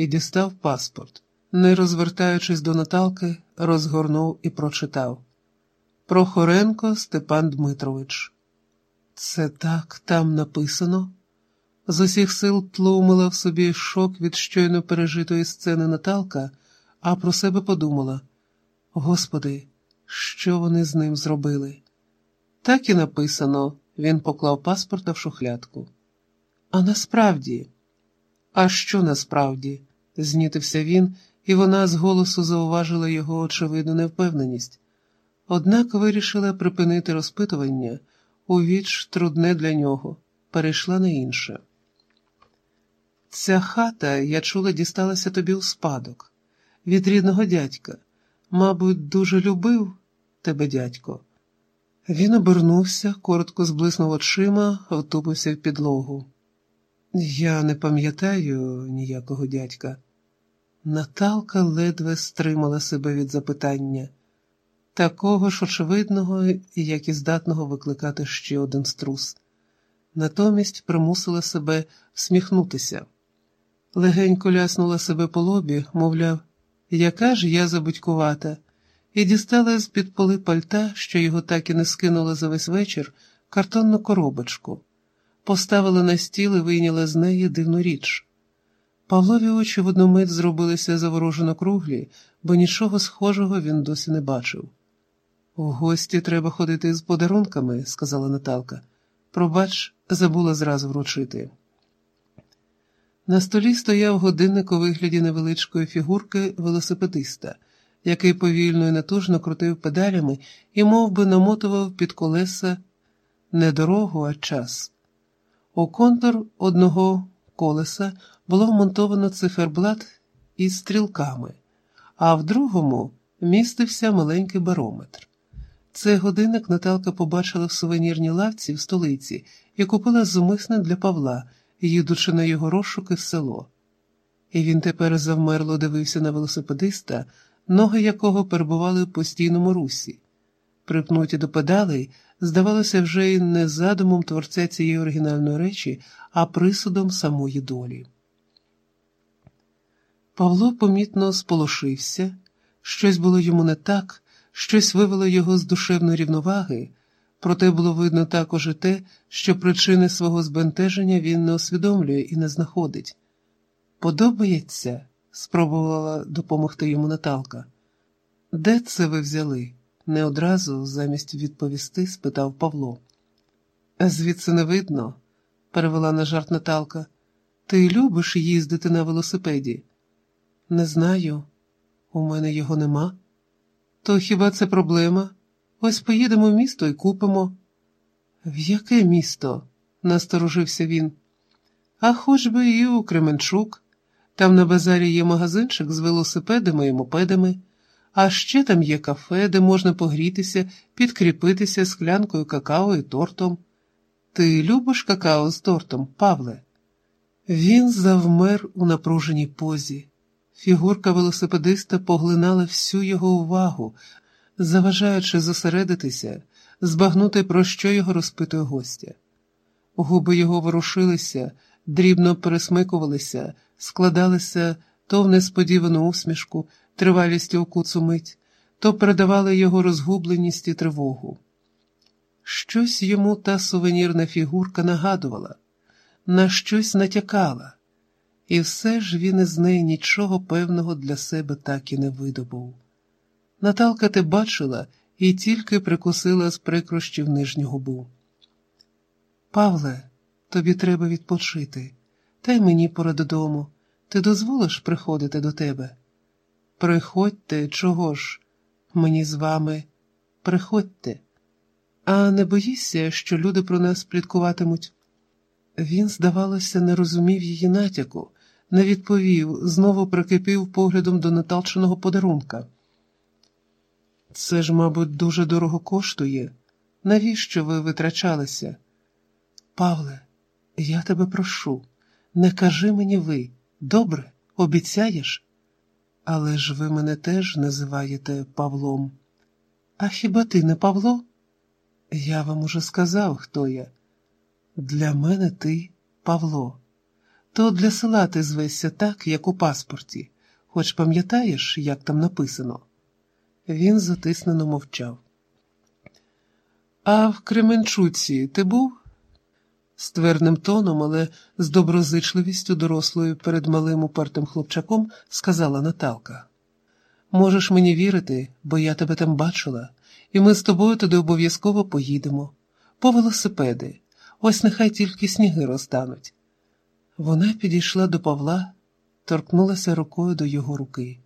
і дістав паспорт. Не розвертаючись до Наталки, розгорнув і прочитав Прохоренко Степан Дмитрович. Це так там написано? З усіх сил тлумила в собі шок від щойно пережитої сцени Наталка, а про себе подумала: Господи, що вони з ним зробили? Так і написано, він поклав паспорта в шухлядку. А насправді, а що насправді? Знітився він, і вона з голосу зауважила його очевидну невпевненість. Однак вирішила припинити розпитування у віч трудне для нього, перейшла на інше. Ця хата, я чула, дісталася тобі у спадок від рідного дядька. Мабуть, дуже любив тебе, дядько. Він обернувся, коротко зблиснув очима, втупився в підлогу. Я не пам'ятаю ніякого дядька. Наталка ледве стримала себе від запитання, такого ж очевидного, як і здатного викликати ще один струс. Натомість примусила себе всміхнутися. Легенько ляснула себе по лобі, мовляв, яка ж я забудькувата, і дістала з під поли пальта, що його так і не скинула за весь вечір, картонну коробочку, поставила на стіл і вийняла з неї дивну річ. Павлові очі в одну мить зробилися заворожено круглі, бо нічого схожого він досі не бачив. У гості треба ходити з подарунками, сказала Наталка. Пробач, забула зразу вручити. На столі стояв годинник у вигляді невеличкої фігурки велосипедиста, який повільно і натужно крутив педалями і мов би, намотував під колеса не дорогу, а час. У контур одного колеса було вмонтовано циферблат із стрілками, а в другому містився маленький барометр. Цей годинник Наталка побачила в сувенірній лавці в столиці і купила зумисне для Павла, їдучи на його розшуки в село. І він тепер завмерло дивився на велосипедиста, ноги якого перебували в постійному русі. Припнуті до педалей, здавалося, вже й не задумом творця цієї оригінальної речі, а присудом самої долі. Павло помітно сполошився, щось було йому не так, щось вивело його з душевної рівноваги, проте було видно також і те, що причини свого збентеження він не усвідомлює і не знаходить. Подобається? спробувала допомогти йому Наталка. Де це ви взяли? Не одразу замість відповісти, спитав Павло. Звідси не видно, перевела на жарт Наталка. Ти любиш їздити на велосипеді? Не знаю, у мене його нема. То хіба це проблема? Ось поїдемо в місто і купимо. В яке місто? насторожився він. А хоч би і у Кременчук. Там на базарі є магазинчик з велосипедами і мопедами, а ще там є кафе, де можна погрітися, підкріпитися склянкою какао і тортом. Ти любиш какао з тортом, Павле? Він завмер у напруженій позі. Фігурка велосипедиста поглинала всю його увагу, заважаючи зосередитися, збагнути, про що його розпитує гостя. Губи його ворушилися, дрібно пересмикувалися, складалися то в несподівану усмішку, тривалістю окуцу мить, то передавали його розгубленість і тривогу. Щось йому та сувенірна фігурка нагадувала, на щось натякала, і все ж він із неї нічого певного для себе так і не видобув. Наталка те бачила і тільки прикусила з прикрощів нижню губу. Павле, тобі треба відпочити, та й мені пора додому. Ти дозволиш приходити до тебе? Приходьте, чого ж? Мені з вами, приходьте, а не боїшся, що люди про нас пліткуватимуть? Він, здавалося, не розумів її натяку, не відповів, знову прикипів поглядом до наталченого подарунка. Це ж, мабуть, дуже дорого коштує. Навіщо ви витрачалися? Павле, я тебе прошу, не кажи мені ви, добре, обіцяєш? Але ж ви мене теж називаєте Павлом. А хіба ти не Павло? Я вам уже сказав, хто я. Для мене ти Павло. То для села ти звешся так, як у паспорті, хоч пам'ятаєш, як там написано. Він затиснено мовчав. А в Кременчуці ти був? Ствердним тоном, але з доброзичливістю дорослою перед малим упертим хлопчаком сказала Наталка. Можеш мені вірити, бо я тебе там бачила, і ми з тобою туди обов'язково поїдемо. По велосипеди. Ось нехай тільки сніги розтануть. Вона підійшла до Павла, торкнулася рукою до його руки.